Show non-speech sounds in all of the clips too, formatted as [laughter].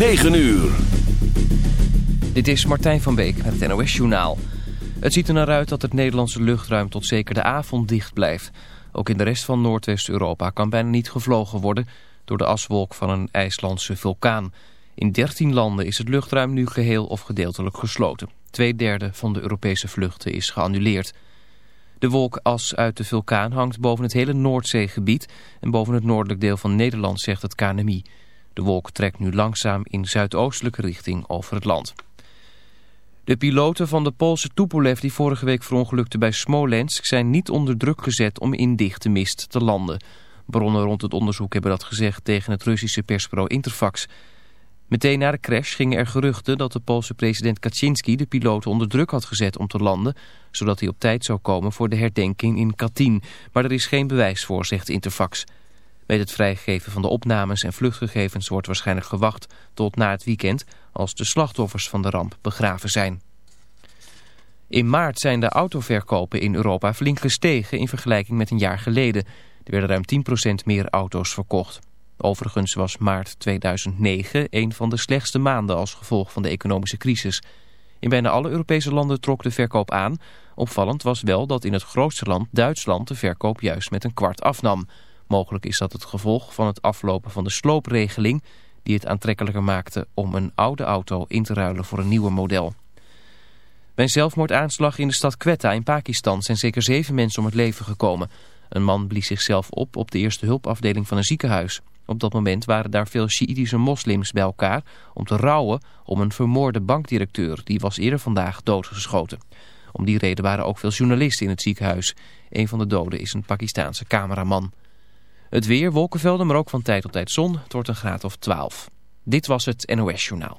9 uur. Dit is Martijn van Beek met het NOS Journaal. Het ziet er naar uit dat het Nederlandse luchtruim tot zeker de avond dicht blijft. Ook in de rest van Noordwest-Europa kan bijna niet gevlogen worden... door de aswolk van een IJslandse vulkaan. In 13 landen is het luchtruim nu geheel of gedeeltelijk gesloten. Tweederde van de Europese vluchten is geannuleerd. De wolk as uit de vulkaan hangt boven het hele Noordzeegebied... en boven het noordelijk deel van Nederland, zegt het KNMI... De wolk trekt nu langzaam in zuidoostelijke richting over het land. De piloten van de Poolse Tupolev die vorige week verongelukte bij Smolensk... zijn niet onder druk gezet om in dichte mist te landen. Bronnen rond het onderzoek hebben dat gezegd tegen het Russische perspro Interfax. Meteen na de crash gingen er geruchten dat de Poolse president Kaczynski... de piloten onder druk had gezet om te landen... zodat hij op tijd zou komen voor de herdenking in Katyn. Maar er is geen bewijs voor, zegt Interfax... Met het vrijgeven van de opnames en vluchtgegevens wordt waarschijnlijk gewacht tot na het weekend als de slachtoffers van de ramp begraven zijn. In maart zijn de autoverkopen in Europa flink gestegen in vergelijking met een jaar geleden. Er werden ruim 10% meer auto's verkocht. Overigens was maart 2009 een van de slechtste maanden als gevolg van de economische crisis. In bijna alle Europese landen trok de verkoop aan. Opvallend was wel dat in het grootste land, Duitsland, de verkoop juist met een kwart afnam. Mogelijk is dat het gevolg van het aflopen van de sloopregeling... die het aantrekkelijker maakte om een oude auto in te ruilen voor een nieuwe model. Bij een zelfmoordaanslag in de stad Quetta in Pakistan... zijn zeker zeven mensen om het leven gekomen. Een man blies zichzelf op op de eerste hulpafdeling van een ziekenhuis. Op dat moment waren daar veel Sjiïdische moslims bij elkaar... om te rouwen om een vermoorde bankdirecteur... die was eerder vandaag doodgeschoten. Om die reden waren ook veel journalisten in het ziekenhuis. Een van de doden is een Pakistaanse cameraman. Het weer, wolkenvelden, maar ook van tijd tot tijd zon. Het wordt een graad of 12. Dit was het NOS Journaal.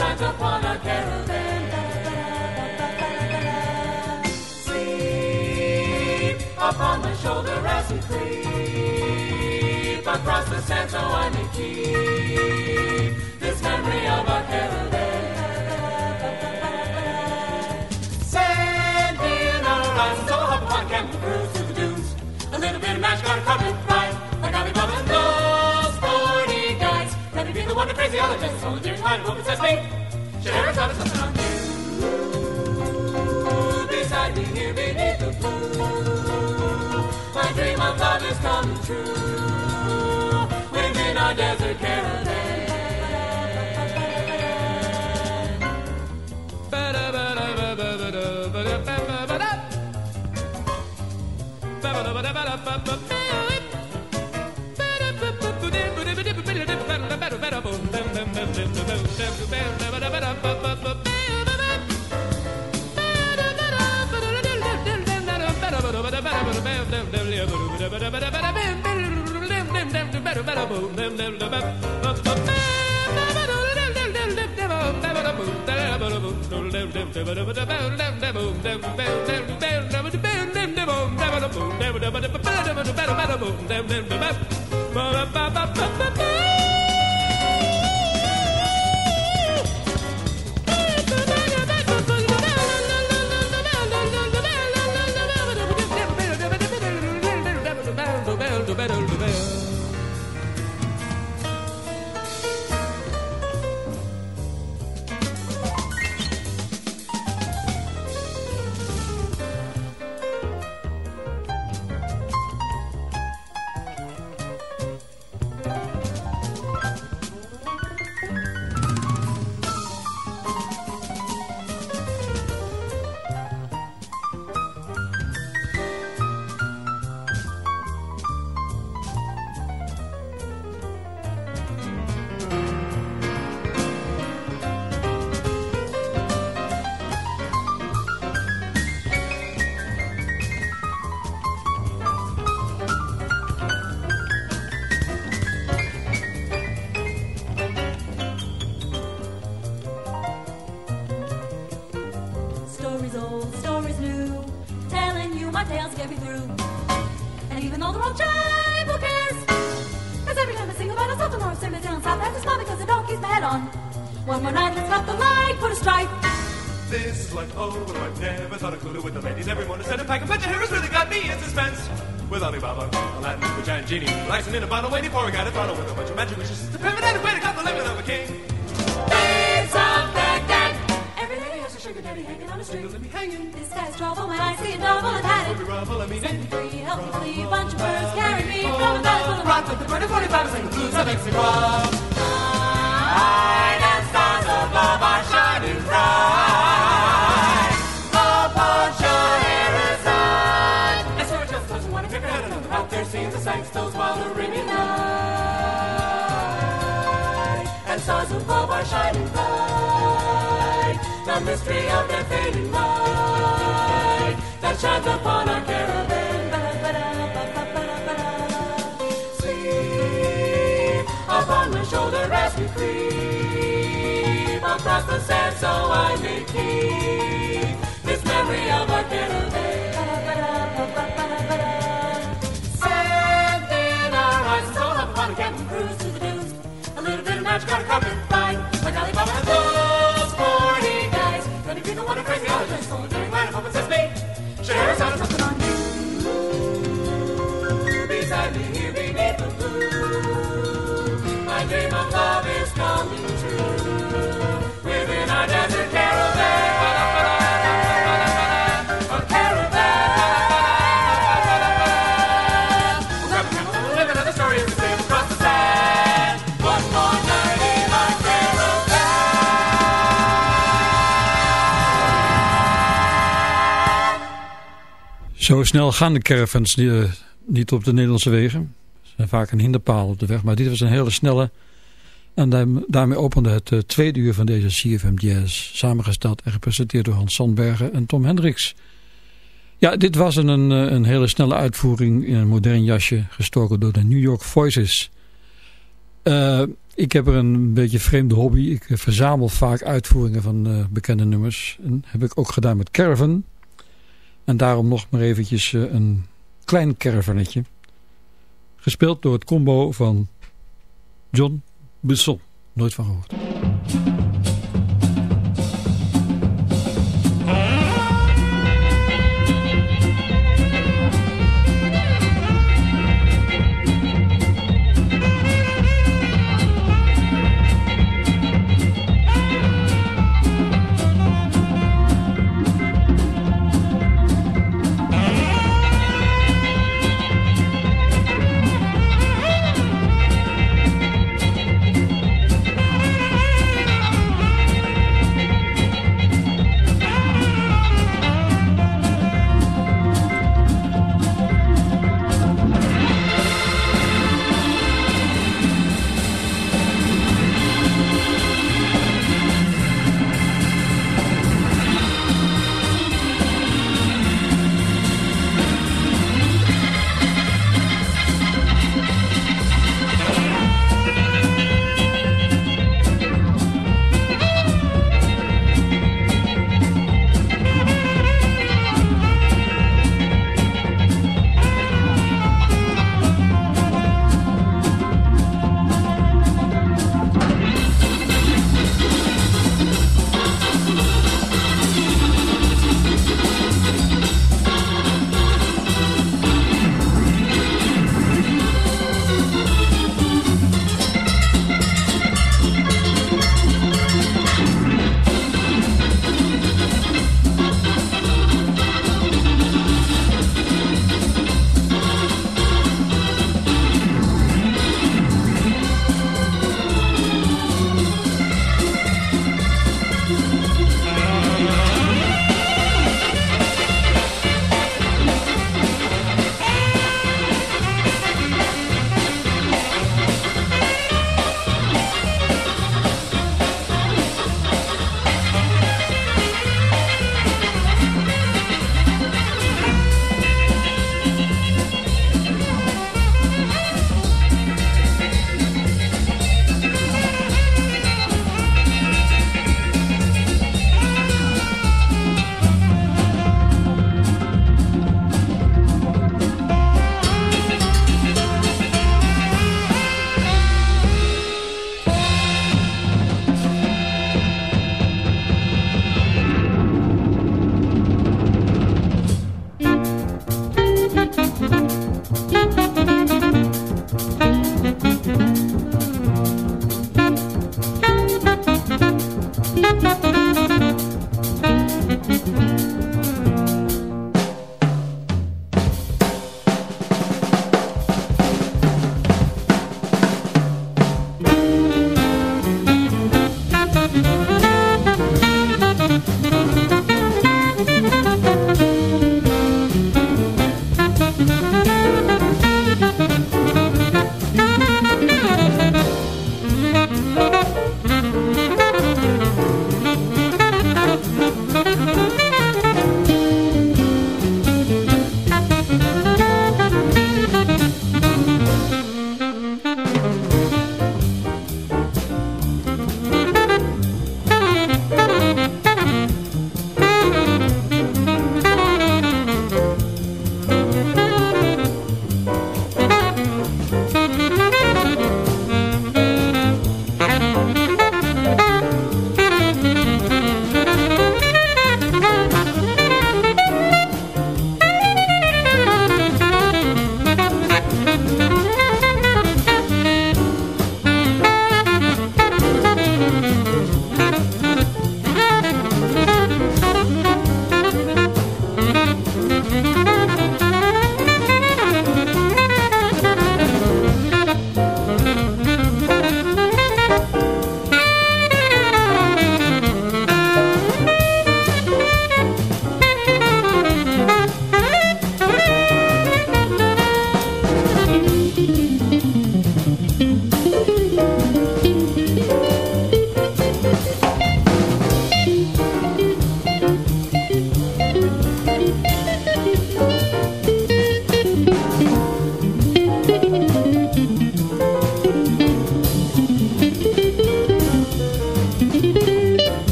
shines upon our caravan. Sleep upon my shoulder as we creep across the sand so I may keep this memory of our caravan. Sand in our eyes, so oh, hop upon can cruise to the dunes. A little bit of magic on coming the just soldiers, nine women says me. Sheriff's out of something Ba ba ba ba ba Is oh, well, I've never thought of Clue with the ladies. Everyone has said a pack, the heroes really got me in suspense. With Alibaba, Aladdin, Witch and Genie, relaxing in a bottle, waiting for a guy to follow with a bunch of magic wishes. The way to cut the limit of a king. Babes of Baghdad. Every lady has a sugar daddy hanging on a string. Let me hanging. This guy's trouble when I see a double and had it. rubble, I mean Send me free, help me flee, bunch of birds carry me from a valley full of rock. Rock with the 2045 and sing the blues of shining bright. The mystery of their fading light that shines upon our caravan. Sleep upon my shoulder as we creep across the sand, so I may keep this memory of much gotta come and. Like Alibaba and those 40 guys. Twenty people want to bring the others. Only doing what a puppet says me. Share of on Zo snel gaan de caravans die, eh, niet op de Nederlandse wegen. Ze zijn vaak een hinderpaal op de weg. Maar dit was een hele snelle. En daarm- daarmee opende het eh, tweede uur van deze CFM Jazz. Samengesteld en gepresenteerd door Hans Sandbergen en Tom Hendricks. Ja, dit was een, een, eh, hele snelle uitvoering in een modern jasje. Gestoken door de New York Voices. Ik heb er een beetje vreemde hobby. Ik verzamel vaak uitvoeringen van bekende nummers. En heb ik ook gedaan met Caravan. En daarom nog maar eventjes eh, een klein caravannetje. Gespeeld door het combo van John Busson. Nooit van gehoord.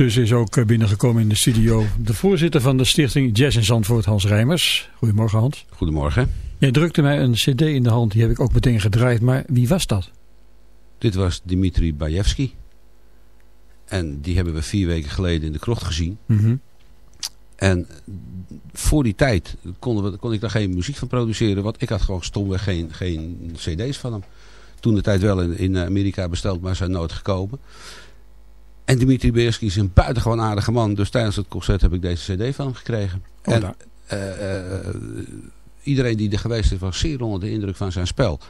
Intussen is ook eh, binnengekomen in de studio de voorzitter van de stichting Jazz in Zandvoort, Hans Rijmers. Goedemorgen Hans. Goedemorgen. Jij drukte mij een cd in de hand, die heb ik ook meteen gedraaid, maar wie was dat? Dit was Dimitri Bajewski. En die hebben we vier weken geleden in de krocht gezien. Mhm. En voor die tijd konden we, kon ik daar geen muziek van produceren. Want ik had gewoon stomweg geen, geen cd's van hem. Toen de tijd wel in, in Amerika besteld, maar zijn nooit gekomen. En Dimitri Beerski is een buitengewoon aardige man. Dus tijdens het concert heb ik deze cd van hem gekregen. Oh, en eh, eh, iedereen die er geweest is was zeer onder de indruk van zijn spel.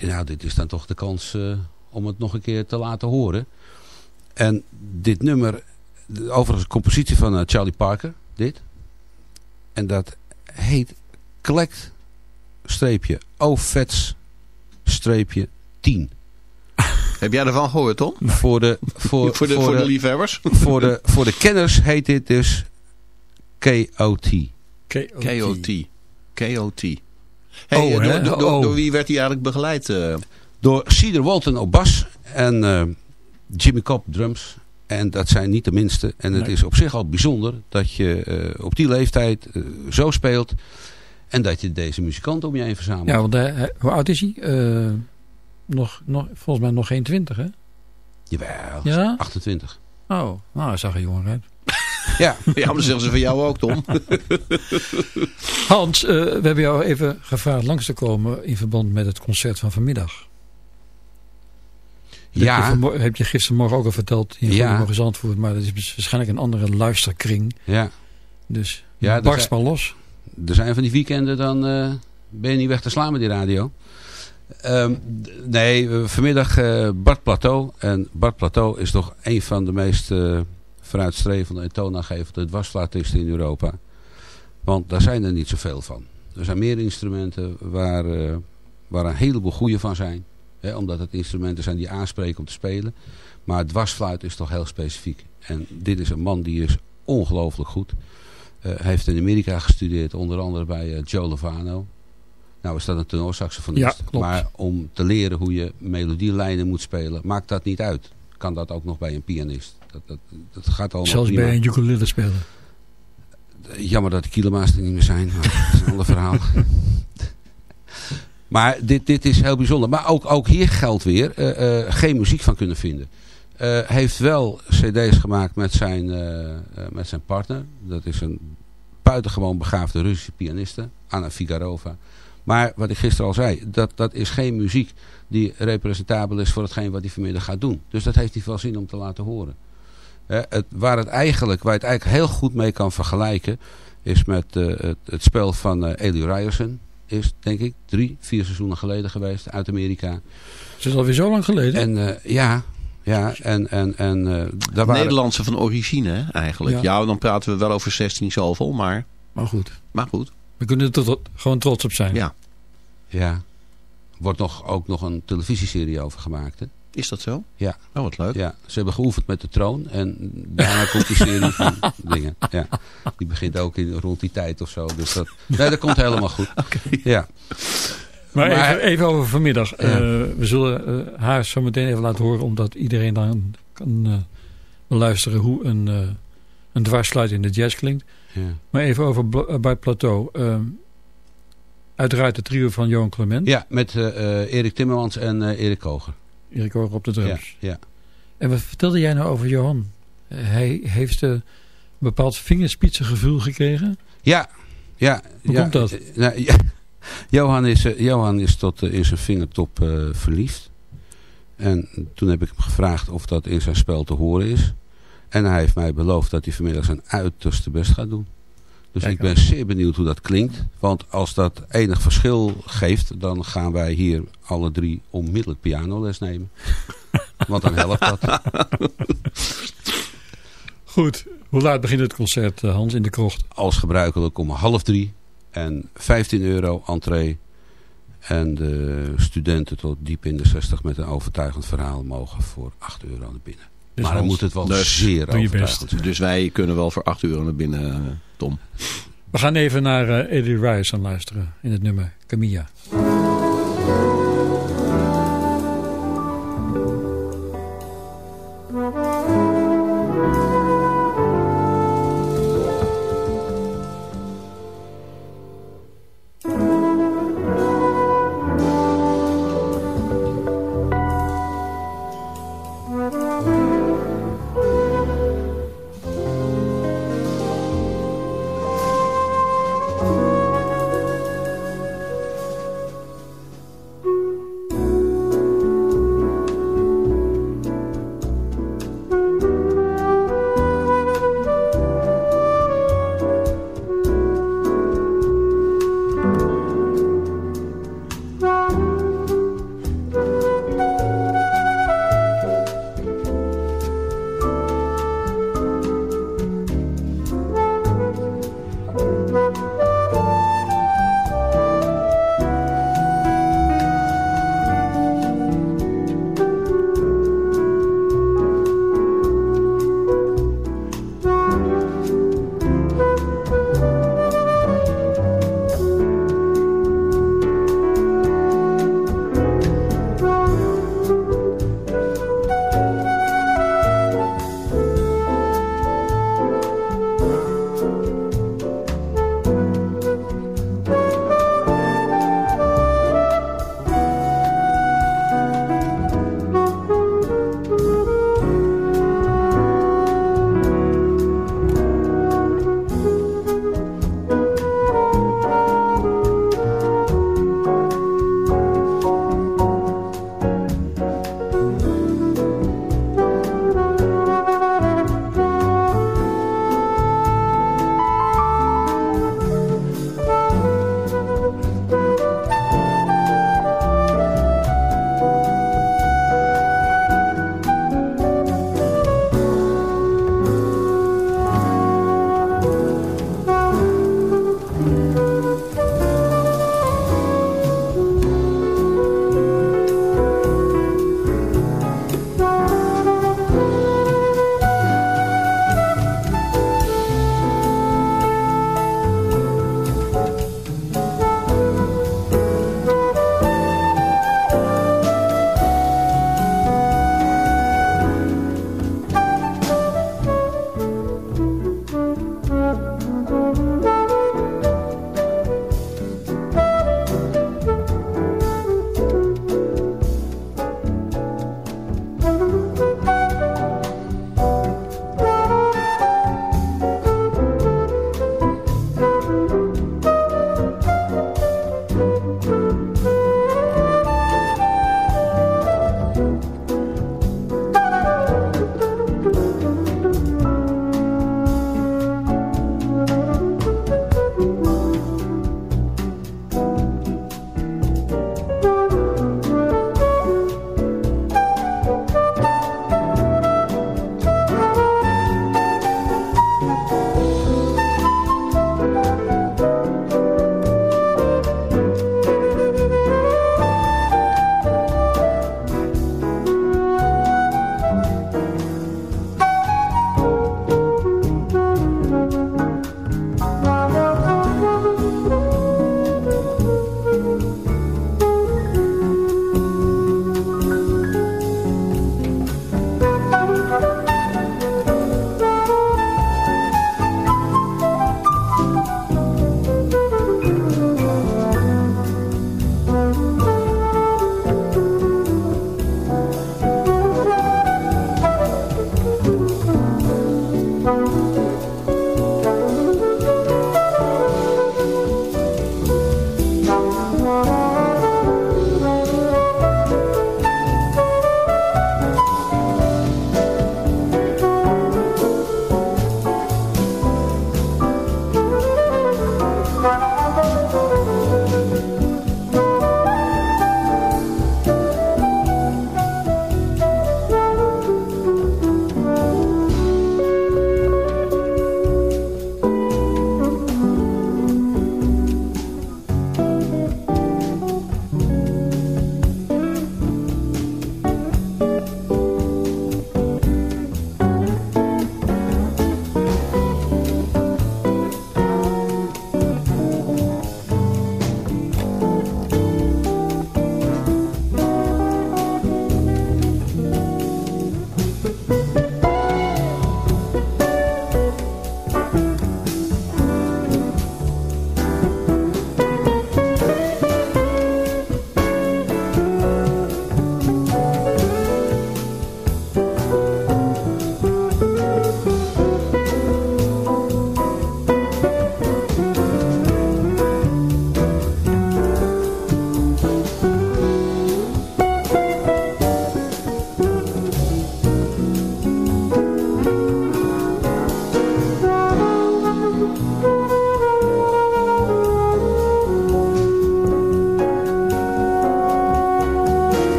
Nou, dit is dan toch de kans eh, om het nog een keer te laten horen. En dit nummer, de- overigens een compositie van Charlie Parker, dit. En dat heet Collect, streepje, OVETS, streepje 10. Heb jij ervan gehoord, Tom? Voor de, voor, [laughs] voor de, voor de liefhebbers? voor de, voor de kenners heet dit dus KOT. KOT. KOT. Hey, Oh, door, door, Oh. door wie werd hij eigenlijk begeleid? eh? Door Cedar Walton op bas en eh, Jimmy Cobb drums. En dat zijn niet de minste. En het Nee. is op zich al bijzonder dat je eh, op die leeftijd zo speelt. En dat je deze muzikanten om je heen verzamelt. Ja, want hoe oud is hij? Nog, nog, volgens mij nog geen twintig, hè? Jawel, Ja? 28. Oh, nou, hij zag er jonger uit. [laughs] Ja, Ja, maar zeggen ze van jou ook, Tom. [laughs] Hans, eh, we hebben jou even gevraagd langs te komen in verband met het concert van vanmiddag. Heb, je ja, heb je gistermorgen ook al verteld in Ja. Goedemorgen Zandvoort, maar dat is waarschijnlijk een andere luisterkring. ja. Dus Ja, ja, barst maar los. er zijn van die weekenden, dan eh, ben je niet weg te slaan met die radio. Ehm, nee, vanmiddag eh, Bart Plateau. En Bart Plateau is toch een van de meest eh, vooruitstrevende en toonaangevende dwarsfluitisten in Europa. Want daar zijn er niet zoveel van. Er zijn meer instrumenten waar, eh, waar een heleboel goede van zijn. Hè, omdat het instrumenten zijn die aanspreken om te spelen. Maar dwarsfluit is toch heel specifiek. En dit is een man die is ongelooflijk goed. Hij heeft in Amerika gestudeerd, onder andere bij Joe Lovano. Nou is dat een tenorsaxofonist. Ja. Maar om te leren hoe je melodielijnen moet spelen, maakt dat niet uit. Kan dat ook nog bij een pianist. Dat, dat, dat gaat allemaal Zelfs prima. bij een ukulele speler. Jammer dat de kiloma's er niet meer zijn. Maar dat is een [laughs] ander verhaal. Maar dit, dit is heel bijzonder. Maar ook, ook hier geldt weer eh, eh, geen muziek van kunnen vinden. Hij heeft wel cd's gemaakt met zijn, met zijn partner. Dat is een buitengewoon begaafde Russische pianiste. Anna Figarova. Maar wat ik gisteren al zei. Dat, dat is geen muziek die representabel is voor hetgeen wat hij vanmiddag gaat doen. Dus dat heeft hij wel zin om te laten horen. Hè, het, waar, het eigenlijk, waar je het eigenlijk heel goed mee kan vergelijken... is met eh, het, het spel van eh Eli Ryerson. Is denk ik drie, vier seizoenen geleden geweest uit Amerika. Het is alweer zo lang geleden. En eh, ja, ja, en, en, en eh, daar waren... Nederlandse van origine, eigenlijk. Ja. Ja. dan praten we wel over 16 zoveel, maar, Maar goed, maar goed. We kunnen er gewoon trots op zijn. Ja. Ja. Wordt nog, ook nog een televisieserie over gemaakt. Hè? Is dat zo? Ja. Oh, wat leuk. Ja, ze hebben geoefend met de troon. En daarna [laughs] komt die serie van dingen. Ja. Die begint ook in, rond die tijd of zo. Dus dat, nee, dat komt helemaal goed. [laughs] Ja. Maar, Maar- even, even over vanmiddag. Ja. Eh, we zullen eh, haar zo meteen even laten horen, omdat iedereen dan kan eh, beluisteren hoe een, eh een dwarsfluit in de jazz klinkt. Ja. Maar even over eh, bij Plateau. Ehm, uiteraard het trio van Johan Clement. Ja, met eh, Erik Timmermans en eh, Erik Koger. Erik Hoog op de drums. ja. En wat vertelde jij nou over Johan? Hij heeft een bepaald vingerspitsengevoel gekregen. Ja, ja. Hoe ja, komt dat? nou, ja. [laughs] Johan is, Johan is tot in zijn vingertop verliefd. En toen heb ik hem gevraagd of dat in zijn spel te horen is. En hij heeft mij beloofd dat hij vanmiddag zijn uiterste best gaat doen. Dus Kijk ik ben zeer benieuwd hoe dat klinkt. Want als dat enig verschil geeft, dan gaan wij hier alle drie onmiddellijk pianoles nemen. [laughs] Want dan helpt dat. [laughs] Goed. Hoe laat begint het concert, eh, Hans, in de krocht? als gebruikelijk om half drie. En 15 euro entree. En de studenten tot diep in de 60 met een overtuigend verhaal mogen voor 8 euro naar binnen. Dus maar dan moet het wel dus zeer doe je overtuigend zijn. Dus wij kunnen wel voor 8 euro naar binnen, eh, Tom. We gaan even naar eh Eddie Rice aan luisteren in het nummer Camilla. Camilla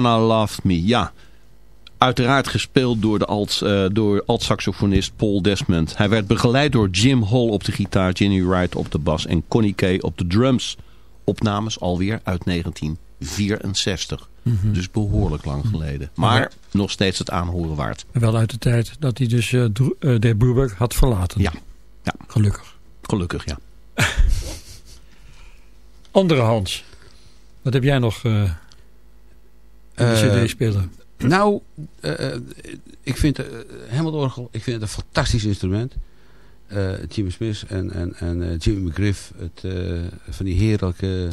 Johanna Loved Me. Ja, uiteraard gespeeld door de alt, uh, door alt-saxofonist Paul Desmond. Hij werd begeleid door Jim Hall op de gitaar, Ginny Wright op de bas en Connie Kay op de drums. Opnames alweer uit 1964. Mm -hmm. Dus behoorlijk lang geleden. Maar ja. nog steeds het aanhoren waard. Wel uit de tijd dat hij dus uh, uh, de Brubeck had verlaten. Ja. ja. Gelukkig. Gelukkig, ja. [laughs] Andere Hans. Wat heb jij nog uh, de cd-speler? Nou, uh, ik vind uh, Hammondorgel, ik vind het een fantastisch instrument. Jimmy Smith en, en, en Jimmy McGriff, het, van die heerlijke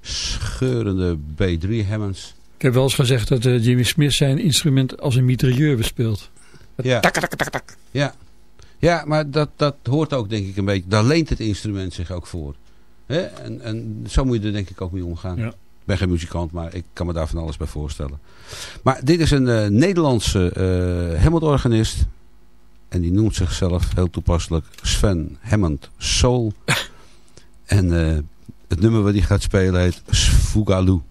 scheurende B3 Hammonds. Ik heb wel eens gezegd dat Jimmy Smith zijn instrument als een mitrailleur bespeelt. Ja. Tak, tak, tak, tak. Ja. ja, maar dat, dat hoort ook denk ik een beetje, daar leent het instrument zich ook voor. Hè? En, en zo moet je er denk ik ook mee omgaan. Ja ben geen muzikant, maar ik kan me daar van alles bij voorstellen. Maar dit is een eh, Nederlandse uh, Hammond-organist. En die noemt zichzelf heel toepasselijk Sven Hammond Soul. [laughs] en eh, het nummer wat hij gaat spelen heet Sfugaloo.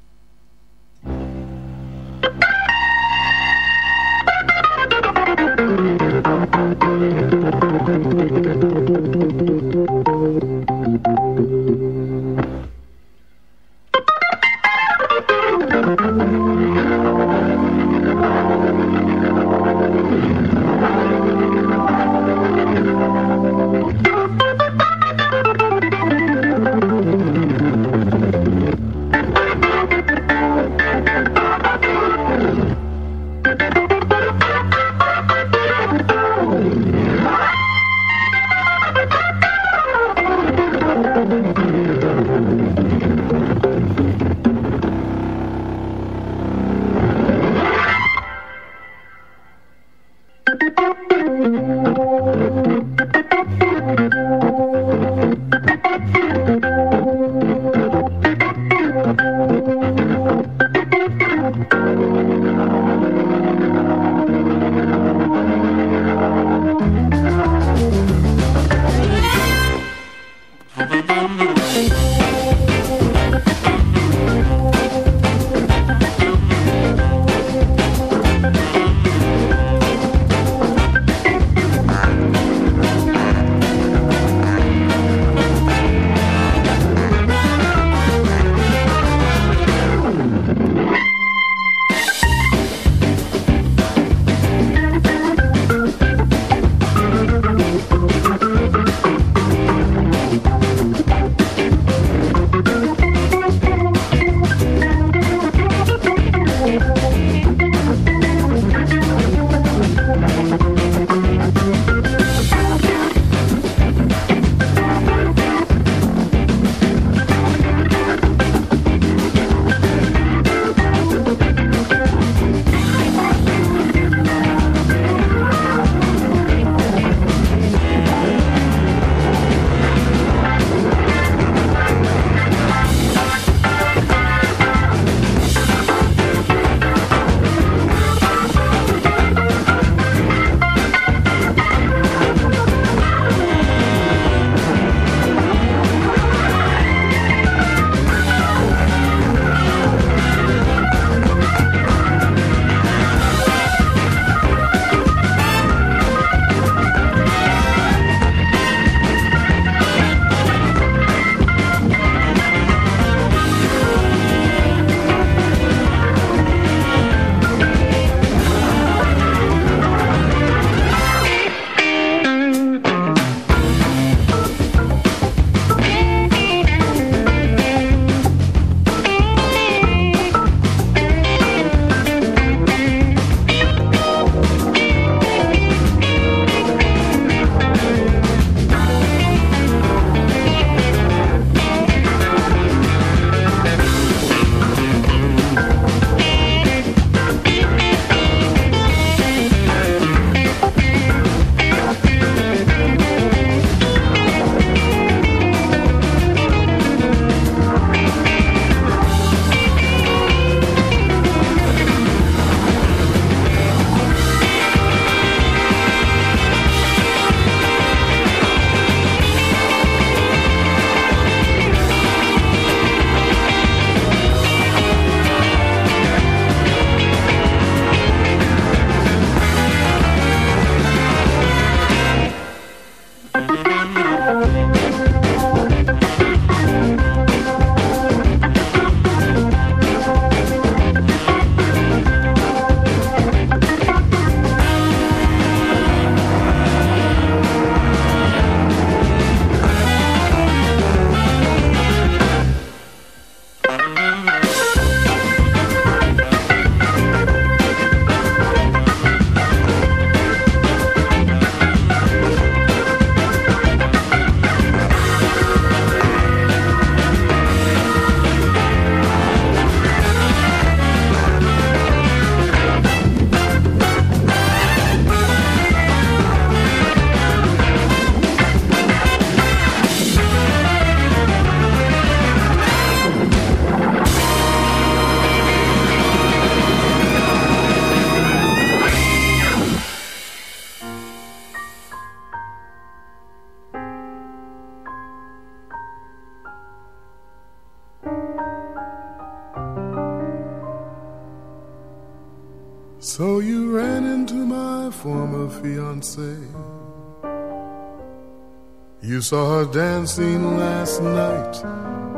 Saw her dancing last night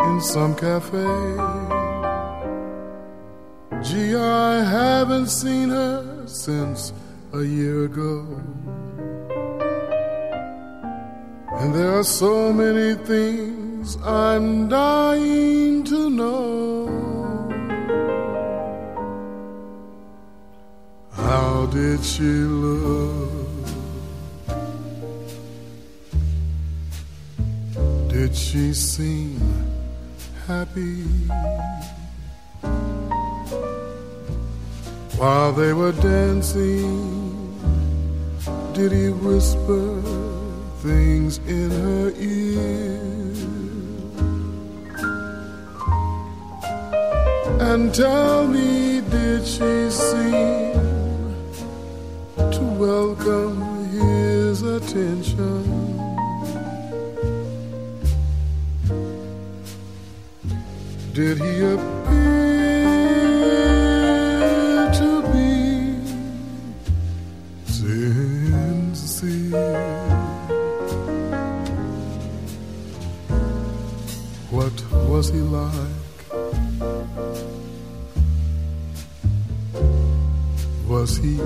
in some cafe. Gee, I haven't seen her since a year ago. And there are so many things I'm dying to know. How did she look? She seem happy? While they were dancing, did he whisper things in her ear? And tell me, did she seem to welcome his attention? Did he appear to be sincere? What was he like? Was he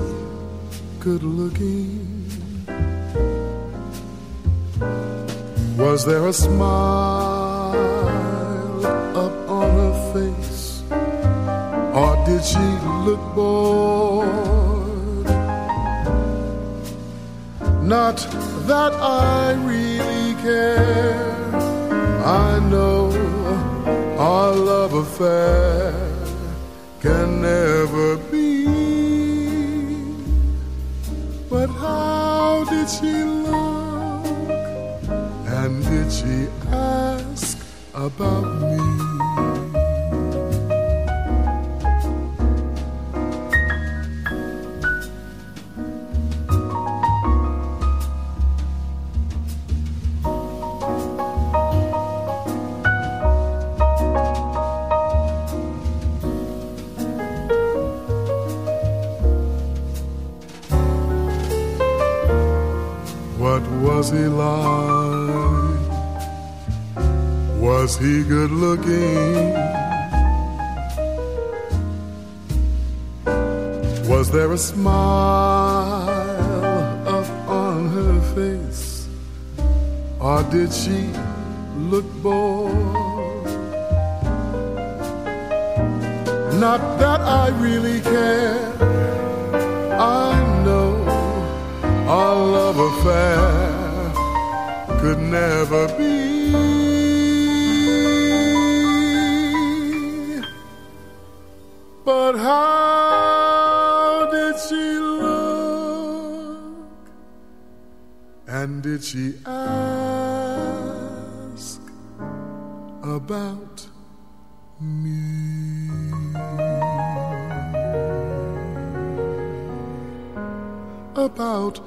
good looking? Was there a smile face? Or did she look bored? Not that I really care. I know our love affair can never be. But how did she look? And did she ask about me? Was there a smile up on her face? Or did she look bored? Not that I really care. I know our love affair could never be. But how did she look? And did she ask about me? About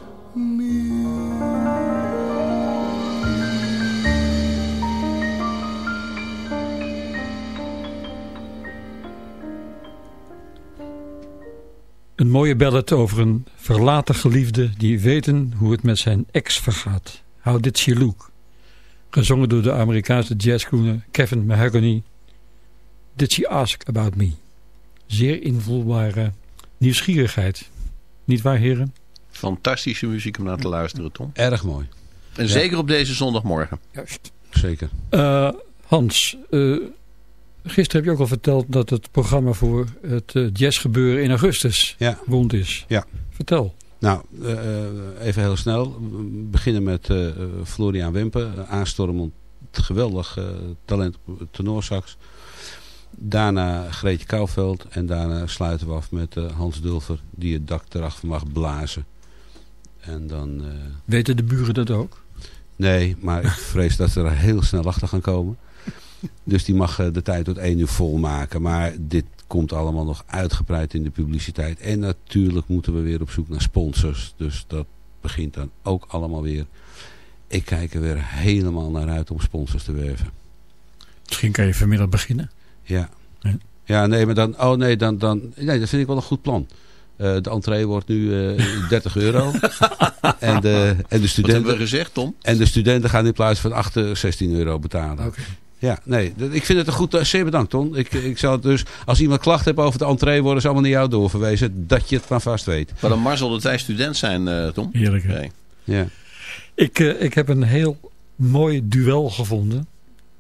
Een mooie ballad over een verlaten geliefde die weten hoe het met zijn ex vergaat. How Did She Look? Gezongen door de Amerikaanse jazzgroener Kevin Mahogany. Did She Ask About Me? Zeer invoelbare nieuwsgierigheid. Niet waar heren? Fantastische muziek om naar te luisteren, Tom. Erg mooi. En zeker op deze zondagmorgen. Juist. Zeker. Uh, Hans, uh, gisteren heb je ook al verteld dat het programma voor het uh, jazzgebeuren in augustus ja. rond is. Ja. Vertel. Nou, even heel snel. We beginnen met Florian Wimpen. Aanstormend geweldig talent op tenorsax. Daarna Greetje Kouwveld. En daarna sluiten we af met Hans Dulfer. Die het dak erachter mag blazen. En dan... Weten de buren dat ook? Nee, maar ik vrees dat ze er heel snel achter gaan komen. Dus die mag de tijd tot één uur vol maken. Maar dit komt allemaal nog uitgebreid in de publiciteit. En natuurlijk moeten we weer op zoek naar sponsors. Dus dat begint dan ook allemaal weer. Ik kijk er weer helemaal naar uit om sponsors te werven. Misschien kan je vanmiddag beginnen. Ja. Ja, ja nee, maar dan... Oh nee, dan, dan... Nee, dat vind ik wel een goed plan. Eh, de entree wordt nu uh, 30 euro. [laughs] en, de, en de studenten, Wat hebben we gezegd, Tom? En de studenten gaan in plaats van 8, 16 euro betalen. Oké. Ja, nee, ik vind het een goed... Zeer bedankt, Ton. Ik, ik zal het dus, als iemand klacht heeft over de entree, worden ze allemaal naar jou doorverwezen. Dat je het maar vast weet. Wat een marzel dat wij student zijn, uh, Tom. Heerlijk, hè? Nee. Ja. Ik, uh, ik heb een heel mooi duel gevonden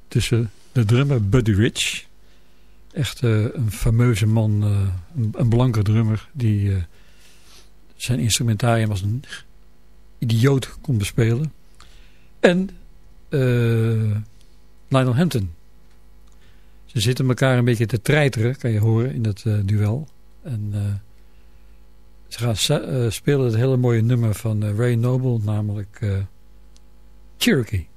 tussen de drummer Buddy Rich. Echt uh, een fameuze man, een, een, blanke drummer die zijn instrumentarium als een idioot kon bespelen. En Lionel Hampton. Ze zitten elkaar een beetje te treiteren, kan je horen, in dat uh, duel. En uh, ze gaan uh, spelen het hele mooie nummer van Ray Noble, namelijk Cherokee.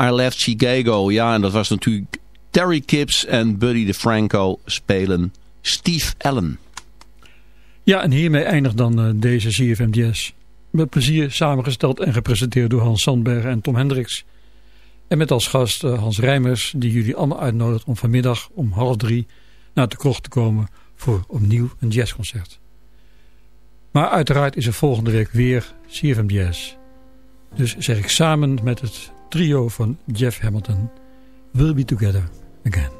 I Left Chicago. Ja, en dat was natuurlijk Terry Kips en Buddy DeFranco spelen Steve Allen. Ja, en hiermee eindigt dan uh, deze CFM Jazz. Met plezier samengesteld en gepresenteerd door Hans Sandberg en Tom Hendricks. En met als gast uh, Hans Rijmers, die jullie allemaal uitnodigt om vanmiddag om half drie naar de krocht te komen voor opnieuw een jazzconcert. Maar uiteraard is er volgende week weer CFM Jazz. Dus zeg ik samen met het trio van Jeff Hamilton, We'll Be Together Again.